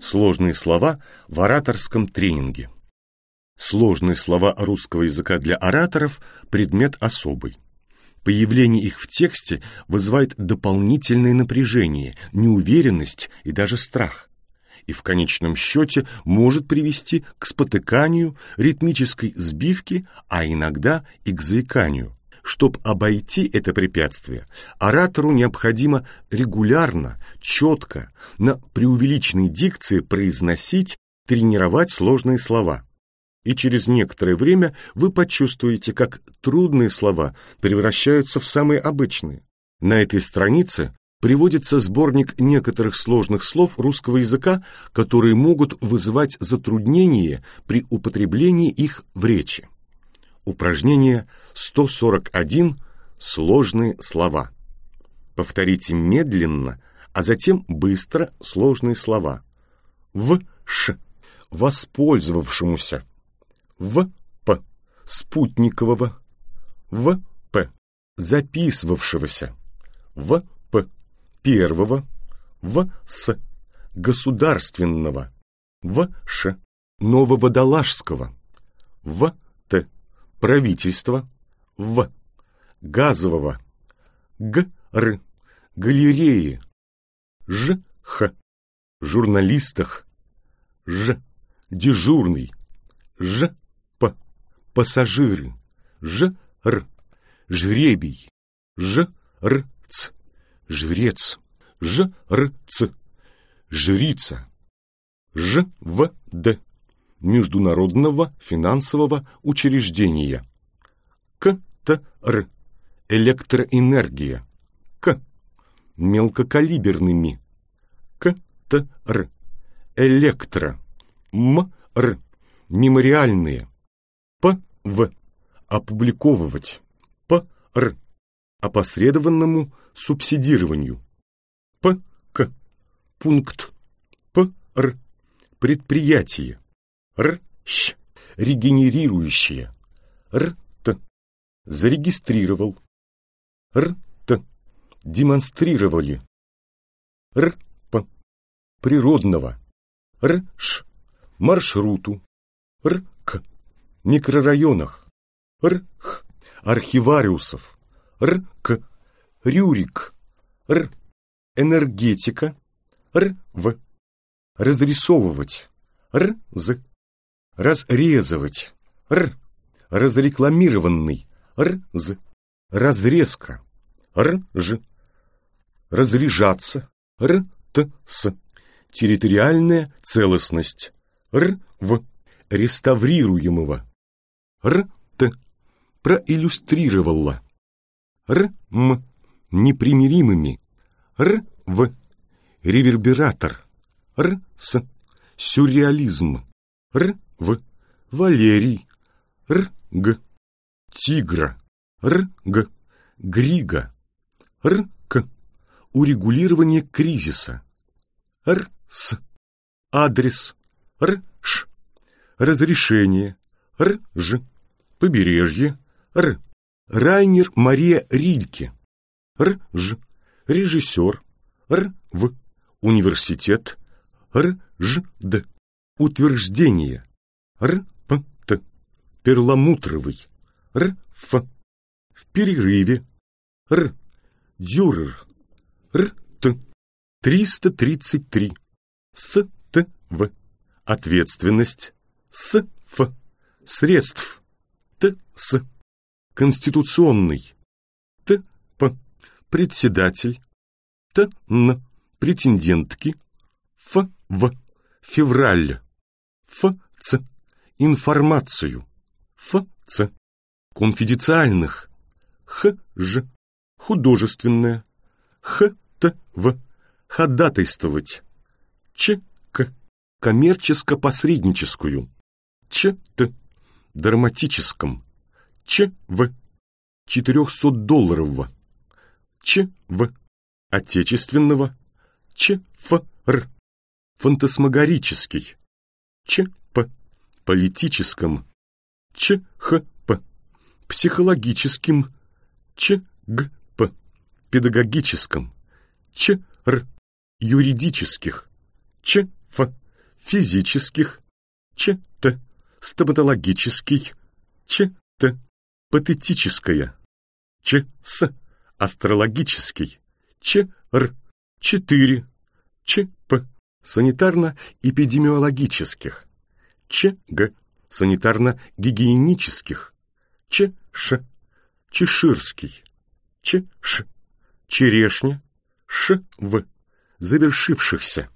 Сложные слова в ораторском тренинге. Сложные слова русского языка для ораторов – предмет особый. Появление их в тексте вызывает дополнительное напряжение, неуверенность и даже страх. И в конечном счете может привести к спотыканию, ритмической сбивке, а иногда и к заиканию. Чтобы обойти это препятствие, оратору необходимо регулярно, четко, на преувеличенной дикции произносить, тренировать сложные слова. И через некоторое время вы почувствуете, как трудные слова превращаются в самые обычные. На этой странице приводится сборник некоторых сложных слов русского языка, которые могут вызывать затруднения при употреблении их в речи. Упражнение 141. Сложные слова. Повторите медленно, а затем быстро сложные слова. В ш воспользовавшемуся. В п спутникового. В п записывавшегося. В п первого. В с государственного. В ш нововодолажского. В т правительства, в, газового, г, р, галереи, ж, х, журналистах, ж, дежурный, ж, п, пассажиры, ж, р, жребий, ж, р, ц, жрец, ж, р, ц, жрица, ж, в, д, Международного финансового учреждения. КТР. Электроэнергия. К. Мелкокалиберными. КТР. Электро. МР. Мемориальные. ПВ. Опубликовывать. ПР. Опосредованному субсидированию. ПК. Пункт. ПР. Предприятие. Р-щ. Регенерирующее. Р-т. Зарегистрировал. Р-т. Демонстрировали. Р-п. Природного. Р-ш. Маршруту. Р-к. Микрорайонах. Р-х. Архивариусов. Р-к. Рюрик. Р. Энергетика. Р-в. Разрисовывать. Р-з разрезывать, р, разрекламированный, р, з, разрезка, р, ж, разряжаться, р, т, с, территориальная целостность, р, в, реставрируемого, р, т, проиллюстрировала, р, м, непримиримыми, р, в, ревербератор, р, с, сюрреализм, р, в. Валерий. Р. Г. Тигра. Р. Г. Грига. Р. К. Урегулирование кризиса. Р. С. Адрес. Р. Ш. Разрешение. Р. Ж. Побережье. Р. Райнер Мария Рильке. Р. Ж. Режиссер. Р. В. Университет. Р. Ж. Д. Утверждение. Р, П, Т. Перламутровый. Р, Ф. В перерыве. Р. Дюрер. Р, Т. 333. С, Т, В. Ответственность. С, Ф. Средств. Т, С. Конституционный. Т, П. Председатель. Т, Н. Претендентки. Ф, В. Февраль. Ф, Ц информацию. Ф.Ц. Конфиденциальных. Х.Ж. Художественное. Х.Т.В. Ходатайствовать. Ч.К. Коммерческо-посредническую. Ч.Т. Драматическом. Ч.В. 400-долларового. Ч.В. Отечественного. Ч.Ф.Р. Фантасмагорический. Ч.П политическом, ЧХП, психологическим, ЧГП, педагогическом, ЧР, юридических, ЧФ, физических, ЧТ, стоматологический, ЧТ, патетическая, ЧС, астрологический, ЧР, 4, ЧП, санитарно-эпидемиологических, ЧГ, санитарно-гигиенических, ЧШ, Чеширский, ЧШ, Черешня, ШВ, завершившихся.